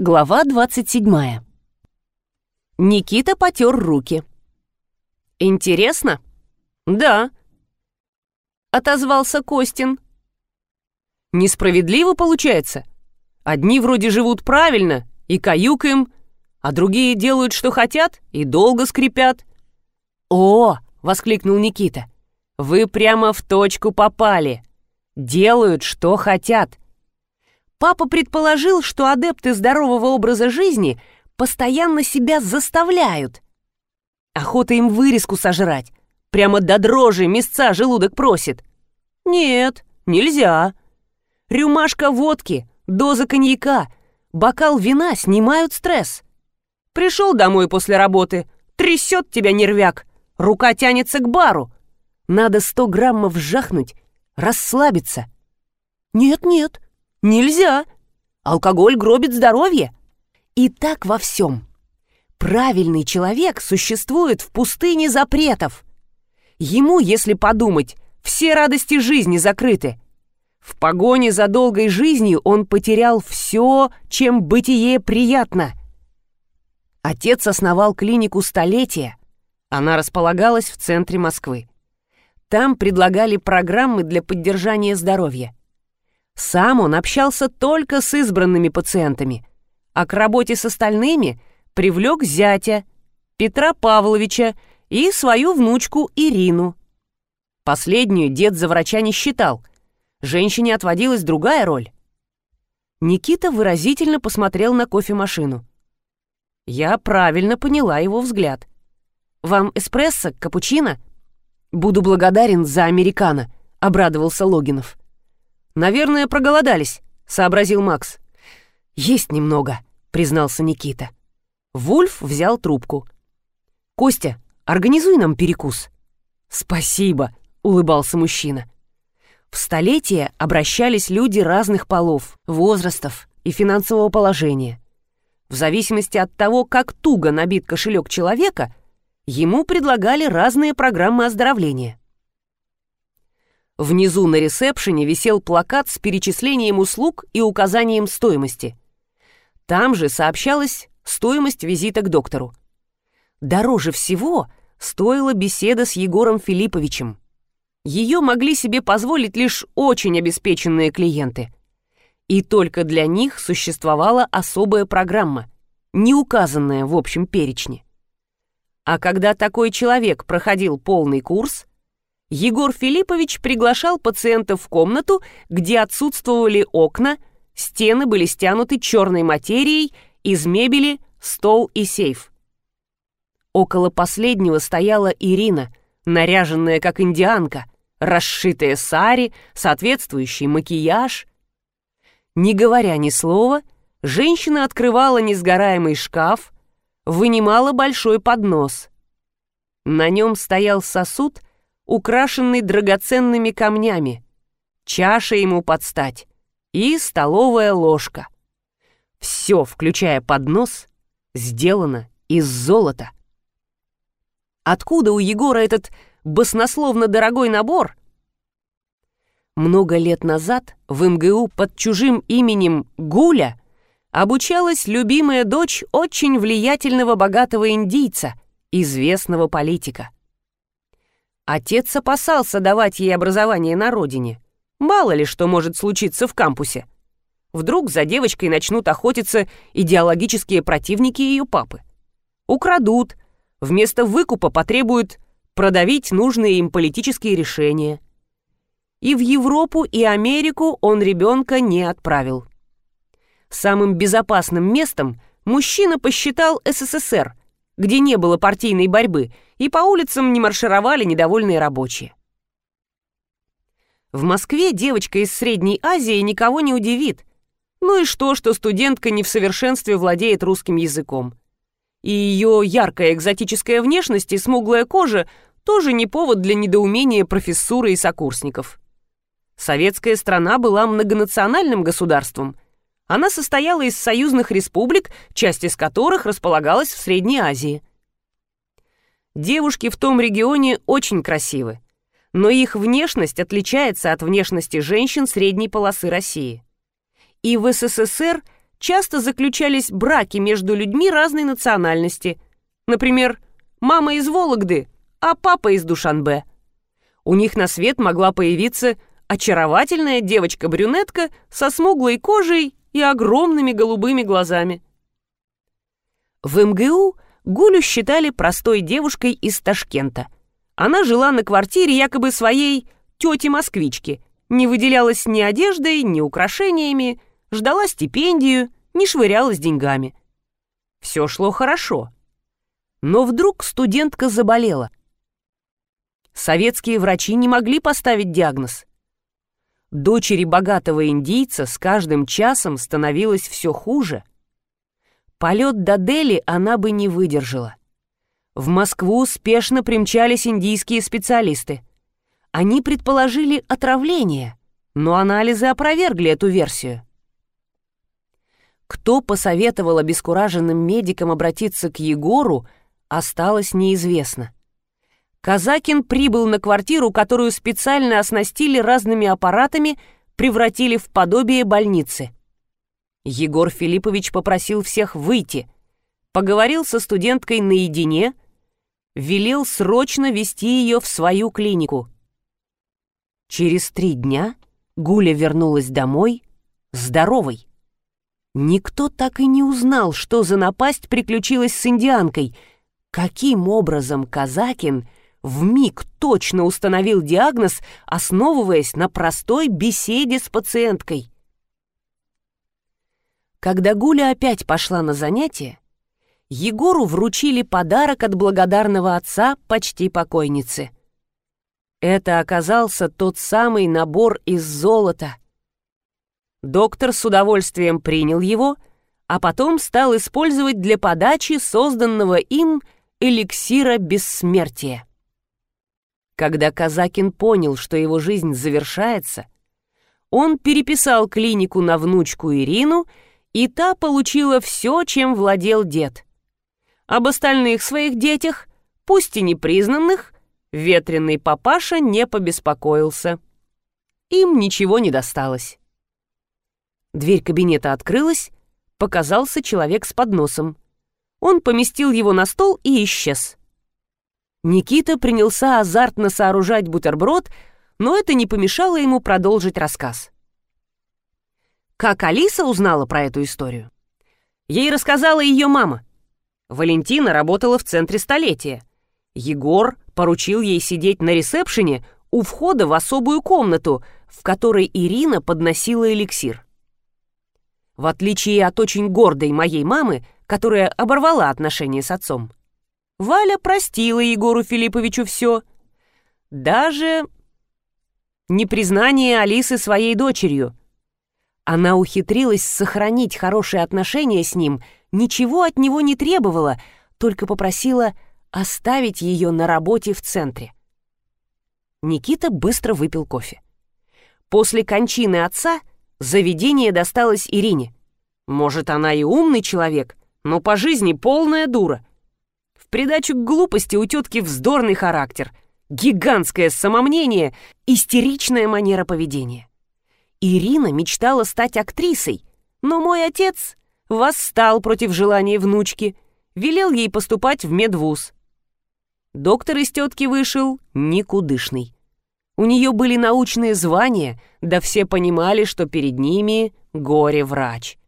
Глава 27. Никита потер руки. «Интересно?» «Да», — отозвался Костин. «Несправедливо получается. Одни вроде живут правильно и каюкаем, а другие делают, что хотят, и долго скрипят». «О!» — воскликнул Никита. «Вы прямо в точку попали. Делают, что хотят» Папа предположил, что адепты здорового образа жизни постоянно себя заставляют. Охота им вырезку сожрать. Прямо до дрожи мясца желудок просит. Нет, нельзя. Рюмашка водки, доза коньяка, бокал вина снимают стресс. Пришел домой после работы, трясет тебя нервяк, рука тянется к бару. Надо сто граммов жахнуть, расслабиться. Нет-нет, Нельзя. Алкоголь гробит здоровье. И так во всем. Правильный человек существует в пустыне запретов. Ему, если подумать, все радости жизни закрыты. В погоне за долгой жизнью он потерял все, чем бытие приятно. Отец основал клинику столетия. Она располагалась в центре Москвы. Там предлагали программы для поддержания здоровья. Сам он общался только с избранными пациентами, а к работе с остальными привлек зятя, Петра Павловича и свою внучку Ирину. Последнюю дед за врача не считал. Женщине отводилась другая роль. Никита выразительно посмотрел на кофемашину. Я правильно поняла его взгляд. «Вам эспрессо, капучино?» «Буду благодарен за американо», — обрадовался Логинов. «Наверное, проголодались», — сообразил Макс. «Есть немного», — признался Никита. Вульф взял трубку. «Костя, организуй нам перекус». «Спасибо», — улыбался мужчина. В столетие обращались люди разных полов, возрастов и финансового положения. В зависимости от того, как туго набит кошелек человека, ему предлагали разные программы оздоровления. Внизу на ресепшене висел плакат с перечислением услуг и указанием стоимости. Там же сообщалась стоимость визита к доктору. Дороже всего стоила беседа с Егором Филипповичем. Ее могли себе позволить лишь очень обеспеченные клиенты. И только для них существовала особая программа, не указанная в общем перечне. А когда такой человек проходил полный курс – Егор Филиппович приглашал пациентов в комнату, где отсутствовали окна, стены были стянуты черной материей, из мебели стол и сейф. Около последнего стояла Ирина, наряженная как индианка, расшитая сари, соответствующий макияж. Не говоря ни слова, женщина открывала несгораемый шкаф, вынимала большой поднос. На нем стоял сосуд — украшенный драгоценными камнями, чаша ему подстать и столовая ложка. Все, включая поднос, сделано из золота. Откуда у Егора этот баснословно дорогой набор? Много лет назад в МГУ под чужим именем Гуля обучалась любимая дочь очень влиятельного богатого индийца, известного политика. Отец опасался давать ей образование на родине. Мало ли что может случиться в кампусе. Вдруг за девочкой начнут охотиться идеологические противники ее папы. Украдут, вместо выкупа потребуют продавить нужные им политические решения. И в Европу, и Америку он ребенка не отправил. Самым безопасным местом мужчина посчитал СССР, где не было партийной борьбы – и по улицам не маршировали недовольные рабочие. В Москве девочка из Средней Азии никого не удивит. Ну и что, что студентка не в совершенстве владеет русским языком. И ее яркая экзотическая внешность и смуглая кожа тоже не повод для недоумения профессуры и сокурсников. Советская страна была многонациональным государством. Она состояла из союзных республик, часть из которых располагалась в Средней Азии – Девушки в том регионе очень красивы, но их внешность отличается от внешности женщин средней полосы России. И в СССР часто заключались браки между людьми разной национальности. Например, мама из Вологды, а папа из Душанбе. У них на свет могла появиться очаровательная девочка-брюнетка со смуглой кожей и огромными голубыми глазами. В МГУ Гулю считали простой девушкой из Ташкента. Она жила на квартире якобы своей тети-москвички, не выделялась ни одеждой, ни украшениями, ждала стипендию, не швырялась деньгами. Все шло хорошо. Но вдруг студентка заболела. Советские врачи не могли поставить диагноз. Дочери богатого индийца с каждым часом становилось все хуже. Полет до Дели она бы не выдержала. В Москву спешно примчались индийские специалисты. Они предположили отравление, но анализы опровергли эту версию. Кто посоветовал обескураженным медикам обратиться к Егору, осталось неизвестно. Казакин прибыл на квартиру, которую специально оснастили разными аппаратами, превратили в подобие больницы. Егор Филиппович попросил всех выйти, поговорил со студенткой наедине, велел срочно вести ее в свою клинику. Через три дня Гуля вернулась домой здоровой. Никто так и не узнал, что за напасть приключилась с индианкой, каким образом Казакин — в миг точно установил диагноз, основываясь на простой беседе с пациенткой. Когда Гуля опять пошла на занятия, Егору вручили подарок от благодарного отца почти покойницы. Это оказался тот самый набор из золота. Доктор с удовольствием принял его, а потом стал использовать для подачи созданного им эликсира бессмертия. Когда Казакин понял, что его жизнь завершается, он переписал клинику на внучку Ирину, и та получила все, чем владел дед. Об остальных своих детях, пусть и непризнанных, ветреный папаша не побеспокоился. Им ничего не досталось. Дверь кабинета открылась, показался человек с подносом. Он поместил его на стол и исчез. Никита принялся азартно сооружать бутерброд, но это не помешало ему продолжить рассказ. Как Алиса узнала про эту историю? Ей рассказала ее мама. Валентина работала в центре столетия. Егор поручил ей сидеть на ресепшене у входа в особую комнату, в которой Ирина подносила эликсир. В отличие от очень гордой моей мамы, которая оборвала отношения с отцом, Валя простила Егору Филипповичу все. Даже непризнание Алисы своей дочерью. Она ухитрилась сохранить хорошие отношения с ним, ничего от него не требовала, только попросила оставить ее на работе в центре. Никита быстро выпил кофе. После кончины отца заведение досталось Ирине. Может, она и умный человек, но по жизни полная дура — придачу к глупости у тетки вздорный характер, гигантское самомнение, истеричная манера поведения. Ирина мечтала стать актрисой, но мой отец восстал против желания внучки, велел ей поступать в медвуз. Доктор из тетки вышел никудышный. У нее были научные звания, да все понимали, что перед ними горе-врач.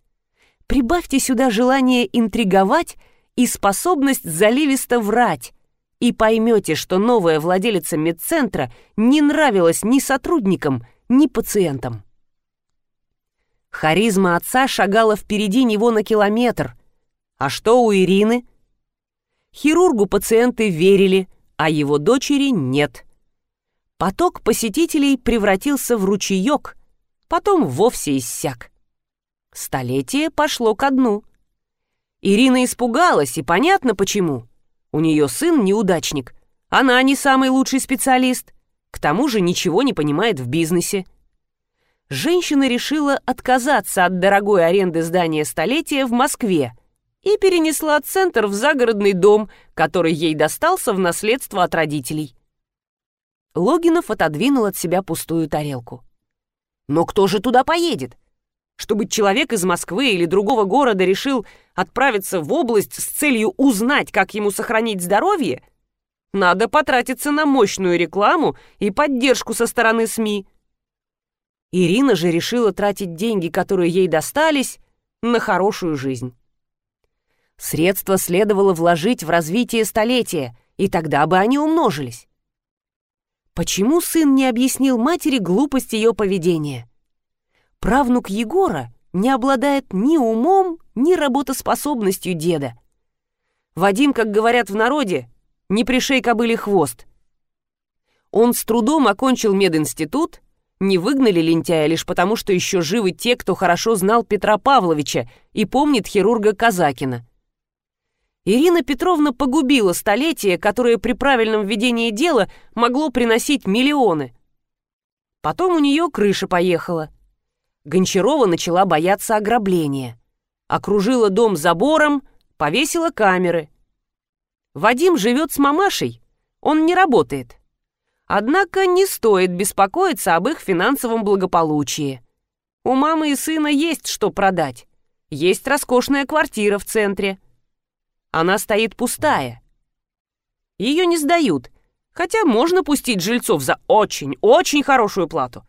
Прибавьте сюда желание интриговать — и способность заливисто врать, и поймете, что новая владелица медцентра не нравилась ни сотрудникам, ни пациентам. Харизма отца шагала впереди него на километр. А что у Ирины? Хирургу пациенты верили, а его дочери нет. Поток посетителей превратился в ручеек, потом вовсе иссяк. Столетие пошло ко дну — Ирина испугалась, и понятно почему. У нее сын неудачник. Она не самый лучший специалист. К тому же ничего не понимает в бизнесе. Женщина решила отказаться от дорогой аренды здания столетия в Москве и перенесла центр в загородный дом, который ей достался в наследство от родителей. Логинов отодвинул от себя пустую тарелку. «Но кто же туда поедет? Чтобы человек из Москвы или другого города решил отправиться в область с целью узнать, как ему сохранить здоровье, надо потратиться на мощную рекламу и поддержку со стороны СМИ. Ирина же решила тратить деньги, которые ей достались, на хорошую жизнь. Средства следовало вложить в развитие столетия, и тогда бы они умножились. Почему сын не объяснил матери глупость ее поведения? Правнук Егора не обладает ни умом, ни работоспособностью деда. Вадим, как говорят в народе, не пришей кобыле хвост. Он с трудом окончил мединститут, не выгнали лентяя лишь потому, что еще живы те, кто хорошо знал Петра Павловича и помнит хирурга Казакина. Ирина Петровна погубила столетие, которое при правильном ведении дела могло приносить миллионы. Потом у нее крыша поехала. Гончарова начала бояться ограбления. Окружила дом забором, повесила камеры. Вадим живет с мамашей, он не работает. Однако не стоит беспокоиться об их финансовом благополучии. У мамы и сына есть что продать. Есть роскошная квартира в центре – она стоит пустая. Ее не сдают, хотя можно пустить жильцов за очень-очень хорошую плату.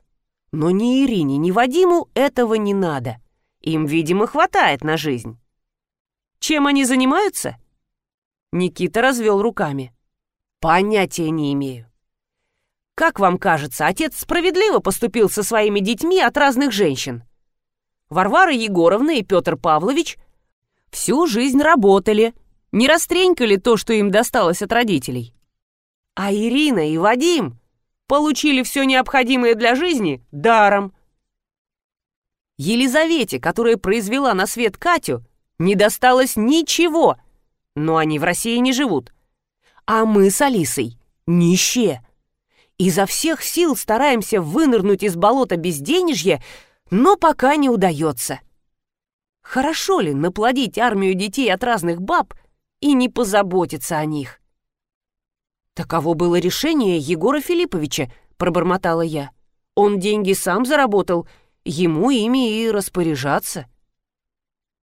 Но ни Ирине, ни Вадиму этого не надо. Им, видимо, хватает на жизнь. Чем они занимаются? Никита развел руками. Понятия не имею. Как вам кажется, отец справедливо поступил со своими детьми от разных женщин? Варвара Егоровна и Петр Павлович всю жизнь работали – не растренькали то, что им досталось от родителей. А Ирина и Вадим получили все необходимое для жизни даром. Елизавете, которая произвела на свет Катю, не досталось ничего, но они в России не живут. А мы с Алисой нищие. Изо всех сил стараемся вынырнуть из болота безденежья, но пока не удается. Хорошо ли наплодить армию детей от разных баб – и не позаботиться о них. «Таково было решение Егора Филипповича», — пробормотала я. «Он деньги сам заработал, ему ими и распоряжаться».